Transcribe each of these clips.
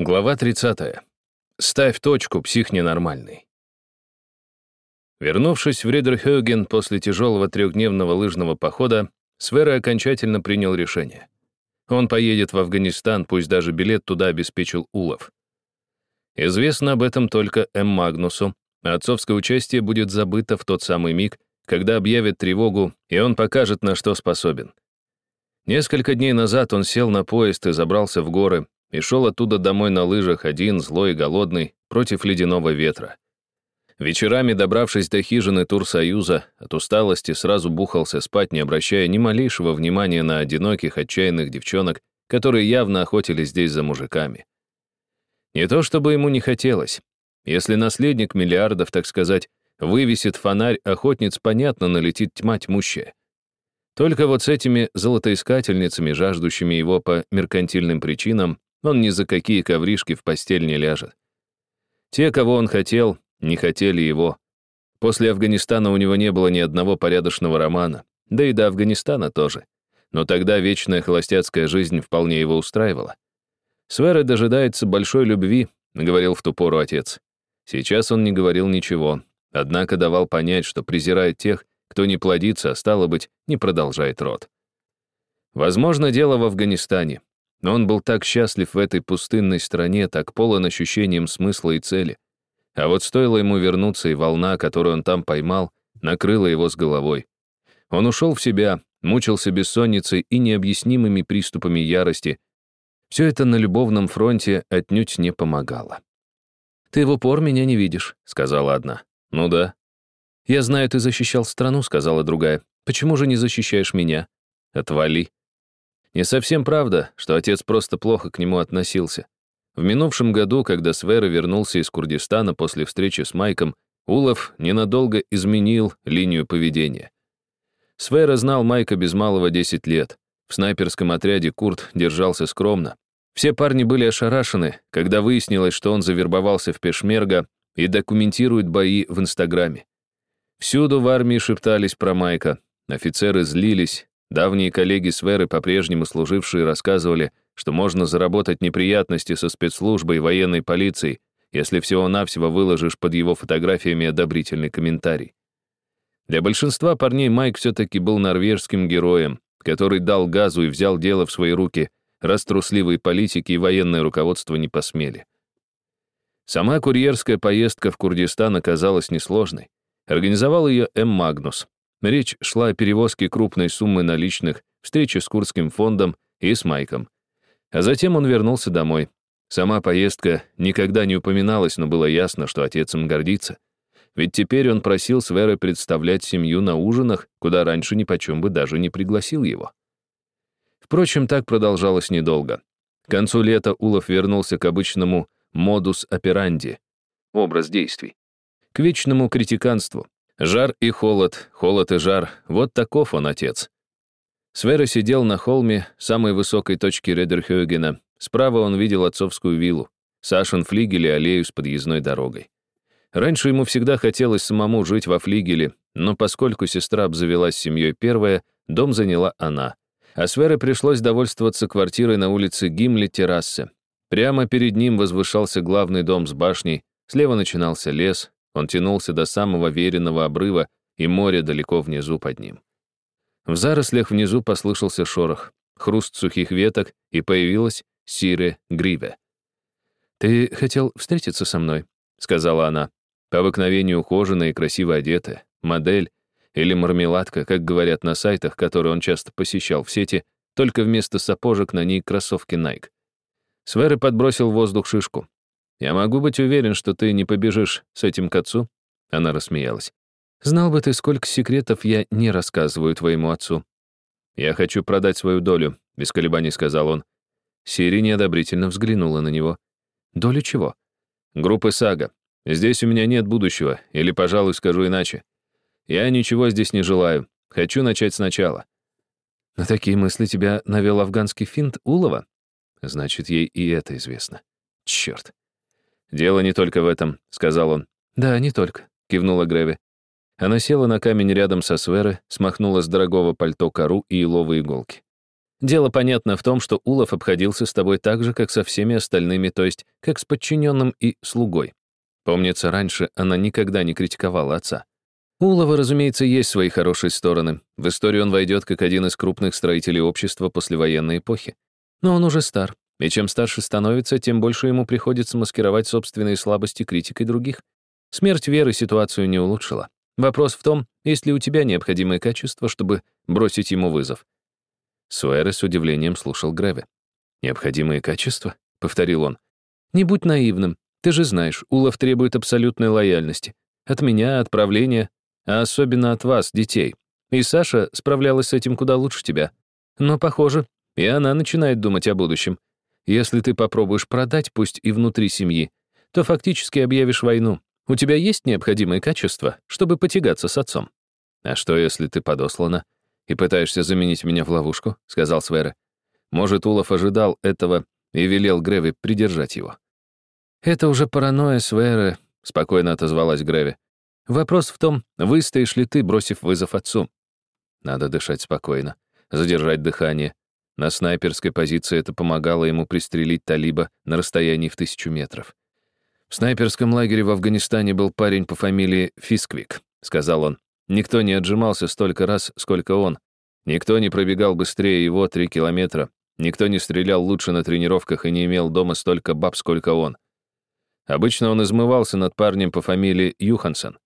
Глава 30. Ставь точку, псих ненормальный. Вернувшись в Ридерхёген после тяжелого трехдневного лыжного похода, Свера окончательно принял решение. Он поедет в Афганистан, пусть даже билет туда обеспечил Улов. Известно об этом только М. Магнусу, а отцовское участие будет забыто в тот самый миг, когда объявят тревогу, и он покажет, на что способен. Несколько дней назад он сел на поезд и забрался в горы, и шел оттуда домой на лыжах один, злой и голодный, против ледяного ветра. Вечерами, добравшись до хижины Турсоюза, от усталости сразу бухался спать, не обращая ни малейшего внимания на одиноких, отчаянных девчонок, которые явно охотились здесь за мужиками. Не то чтобы ему не хотелось. Если наследник миллиардов, так сказать, вывесит фонарь, охотниц, понятно, налетит тьма тьмущая. Только вот с этими золотоискательницами, жаждущими его по меркантильным причинам, он ни за какие ковришки в постель не ляжет. Те, кого он хотел, не хотели его. После Афганистана у него не было ни одного порядочного романа, да и до Афганистана тоже. Но тогда вечная холостяцкая жизнь вполне его устраивала. Свера дожидается большой любви, говорил в ту пору отец. Сейчас он не говорил ничего, однако давал понять, что презирает тех, кто не плодится, а стало быть, не продолжает род. Возможно, дело в Афганистане. Но он был так счастлив в этой пустынной стране, так полон ощущением смысла и цели. А вот стоило ему вернуться, и волна, которую он там поймал, накрыла его с головой. Он ушел в себя, мучился бессонницей и необъяснимыми приступами ярости. Все это на любовном фронте отнюдь не помогало. «Ты в упор меня не видишь», — сказала одна. «Ну да». «Я знаю, ты защищал страну», — сказала другая. «Почему же не защищаешь меня?» «Отвали», не совсем правда, что отец просто плохо к нему относился. В минувшем году, когда Свера вернулся из Курдистана после встречи с Майком, Улов ненадолго изменил линию поведения. Свера знал Майка без малого 10 лет. В снайперском отряде Курт держался скромно. Все парни были ошарашены, когда выяснилось, что он завербовался в Пешмерга и документирует бои в Инстаграме. Всюду в армии шептались про Майка. Офицеры злились, Давние коллеги Сверы, по-прежнему служившие, рассказывали, что можно заработать неприятности со спецслужбой и военной полицией, если всего-навсего выложишь под его фотографиями одобрительный комментарий. Для большинства парней Майк все-таки был норвежским героем, который дал газу и взял дело в свои руки, раз трусливые политики и военное руководство не посмели. Сама курьерская поездка в Курдистан оказалась несложной. Организовал ее М. Магнус, Речь шла о перевозке крупной суммы наличных, встрече с Курским фондом и с Майком. А затем он вернулся домой. Сама поездка никогда не упоминалась, но было ясно, что отец им гордится. Ведь теперь он просил Сверы представлять семью на ужинах, куда раньше ни почем бы даже не пригласил его. Впрочем, так продолжалось недолго. К концу лета Улов вернулся к обычному модус операнди — образ действий. К вечному критиканству, Жар и холод, холод и жар — вот таков он, отец. Свера сидел на холме самой высокой точки Редерхёгена. Справа он видел отцовскую виллу, Сашин флигель и аллею с подъездной дорогой. Раньше ему всегда хотелось самому жить во флигеле, но поскольку сестра обзавелась семьей первая, дом заняла она. А Свере пришлось довольствоваться квартирой на улице Гимли-террассе. Прямо перед ним возвышался главный дом с башней, слева начинался лес, он тянулся до самого веренного обрыва, и море далеко внизу под ним. В зарослях внизу послышался шорох, хруст сухих веток, и появилась Сире Гриве. «Ты хотел встретиться со мной?» — сказала она. По обыкновению ухоженная и красиво одетая, модель или мармеладка, как говорят на сайтах, которые он часто посещал в сети, только вместо сапожек на ней кроссовки Nike. Сверы подбросил в воздух шишку. «Я могу быть уверен, что ты не побежишь с этим к отцу?» Она рассмеялась. «Знал бы ты, сколько секретов я не рассказываю твоему отцу». «Я хочу продать свою долю», — без колебаний сказал он. Сири неодобрительно взглянула на него. «Долю чего?» «Группы Сага. Здесь у меня нет будущего, или, пожалуй, скажу иначе. Я ничего здесь не желаю. Хочу начать сначала». «На такие мысли тебя навел афганский финт Улова?» «Значит, ей и это известно. Черт. «Дело не только в этом», — сказал он. «Да, не только», — кивнула Греви. Она села на камень рядом со Сверы, смахнула с дорогого пальто кору и еловые иголки. Дело понятно в том, что Улов обходился с тобой так же, как со всеми остальными, то есть как с подчиненным и слугой. Помнится, раньше она никогда не критиковала отца. У Улова, разумеется, есть свои хорошие стороны. В историю он войдет как один из крупных строителей общества послевоенной эпохи. Но он уже стар, и чем старше становится, тем больше ему приходится маскировать собственные слабости критикой других. Смерть Веры ситуацию не улучшила. Вопрос в том, есть ли у тебя необходимые качества, чтобы бросить ему вызов. Суэре с удивлением слушал Греве. «Необходимые качества?» — повторил он. «Не будь наивным. Ты же знаешь, Улов требует абсолютной лояльности. От меня, от правления, а особенно от вас, детей. И Саша справлялась с этим куда лучше тебя. Но, похоже, и она начинает думать о будущем. Если ты попробуешь продать, пусть и внутри семьи, то фактически объявишь войну. У тебя есть необходимые качества, чтобы потягаться с отцом. А что, если ты подослана и пытаешься заменить меня в ловушку?» — сказал Свера. Может, Улов ожидал этого и велел Греви придержать его. «Это уже паранойя Свера», — спокойно отозвалась Греви. «Вопрос в том, выстоишь ли ты, бросив вызов отцу. Надо дышать спокойно, задержать дыхание. На снайперской позиции это помогало ему пристрелить талиба на расстоянии в тысячу метров. «В снайперском лагере в Афганистане был парень по фамилии Фисквик», — сказал он. Никто не отжимался столько раз, сколько он. Никто не пробегал быстрее его три километра. Никто не стрелял лучше на тренировках и не имел дома столько баб, сколько он. Обычно он измывался над парнем по фамилии Юхансон.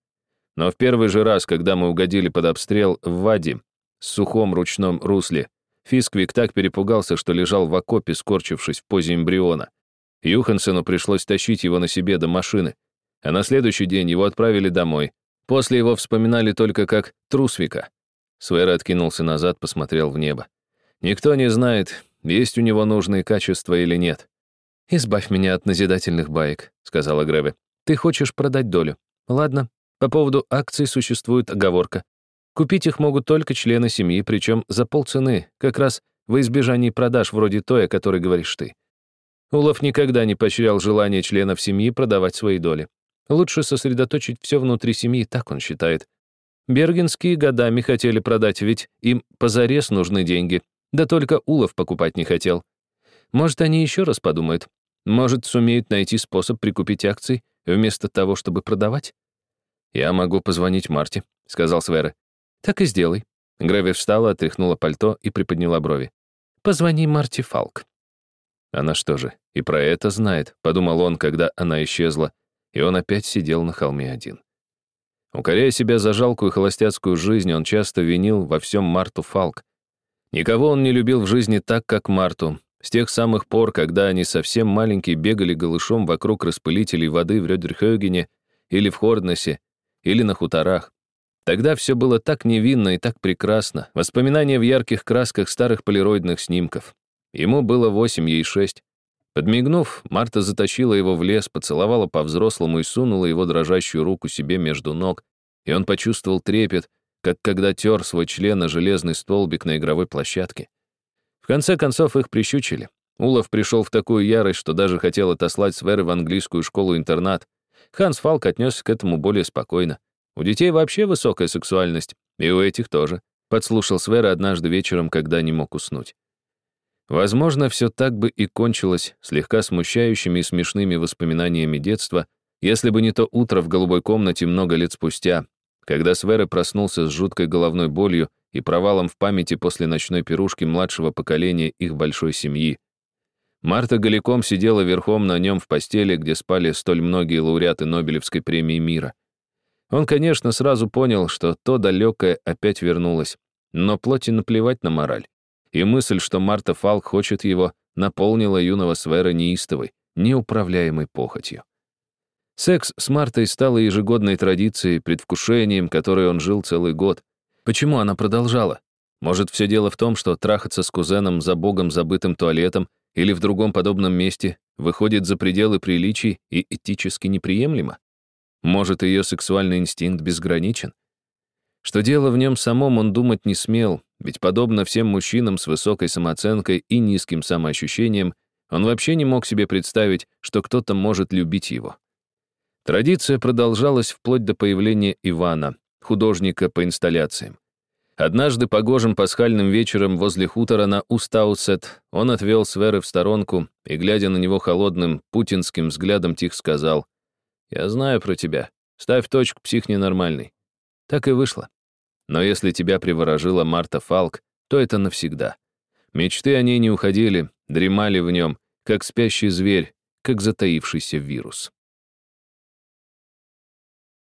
Но в первый же раз, когда мы угодили под обстрел в Вади, с сухом ручном русле, Фисквик так перепугался, что лежал в окопе, скорчившись в позе эмбриона. Юхансену пришлось тащить его на себе до машины, а на следующий день его отправили домой, После его вспоминали только как Трусвика. Свер откинулся назад, посмотрел в небо. Никто не знает, есть у него нужные качества или нет. «Избавь меня от назидательных баек», — сказала Гребе. «Ты хочешь продать долю. Ладно, по поводу акций существует оговорка. Купить их могут только члены семьи, причем за полцены, как раз во избежании продаж вроде той, о которой говоришь ты. Улов никогда не поощрял желание членов семьи продавать свои доли. Лучше сосредоточить все внутри семьи, так он считает. Бергенские годами хотели продать, ведь им позарез нужны деньги. Да только Улов покупать не хотел. Может, они еще раз подумают. Может, сумеют найти способ прикупить акции, вместо того, чтобы продавать? «Я могу позвонить Марте», — сказал Свера. «Так и сделай». Грэви встала, отряхнула пальто и приподняла брови. «Позвони Марте Фалк». Она что же, и про это знает, подумал он, когда она исчезла, и он опять сидел на холме один. Укоряя себя за жалкую холостяцкую жизнь, он часто винил во всем Марту Фалк. Никого он не любил в жизни так, как Марту, с тех самых пор, когда они совсем маленькие бегали голышом вокруг распылителей воды в Рёдерхёгене или в Хорднесе, или на хуторах. Тогда все было так невинно и так прекрасно, воспоминания в ярких красках старых полироидных снимков. Ему было восемь, ей шесть. Подмигнув, Марта затащила его в лес, поцеловала по-взрослому и сунула его дрожащую руку себе между ног, и он почувствовал трепет, как когда тер свой член на железный столбик на игровой площадке. В конце концов их прищучили. Улов пришел в такую ярость, что даже хотел отослать Сверы в английскую школу-интернат. Ханс Фалк отнесся к этому более спокойно. У детей вообще высокая сексуальность, и у этих тоже. Подслушал Свера однажды вечером, когда не мог уснуть. Возможно, все так бы и кончилось слегка смущающими и смешными воспоминаниями детства, если бы не то утро в голубой комнате много лет спустя, когда Свера проснулся с жуткой головной болью и провалом в памяти после ночной пирушки младшего поколения их большой семьи. Марта голиком сидела верхом на нем в постели, где спали столь многие лауреаты Нобелевской премии мира. Он, конечно, сразу понял, что то далекое опять вернулось, но плоти наплевать на мораль и мысль, что Марта Фалк хочет его, наполнила юного Свера неистовой, неуправляемой похотью. Секс с Мартой стал ежегодной традицией, предвкушением, которой он жил целый год. Почему она продолжала? Может, все дело в том, что трахаться с кузеном за богом забытым туалетом или в другом подобном месте выходит за пределы приличий и этически неприемлемо? Может, ее сексуальный инстинкт безграничен? Что дело в нем самом он думать не смел, ведь подобно всем мужчинам с высокой самооценкой и низким самоощущением, он вообще не мог себе представить, что кто-то может любить его. Традиция продолжалась вплоть до появления Ивана, художника по инсталляциям. Однажды погожим пасхальным вечером возле хутора на Устаусет он отвел Сверы в сторонку и, глядя на него холодным путинским взглядом, тихо сказал, «Я знаю про тебя. Ставь точку, псих ненормальный». Так и вышло. Но если тебя приворожила Марта Фалк, то это навсегда. Мечты о ней не уходили, дремали в нем, как спящий зверь, как затаившийся вирус.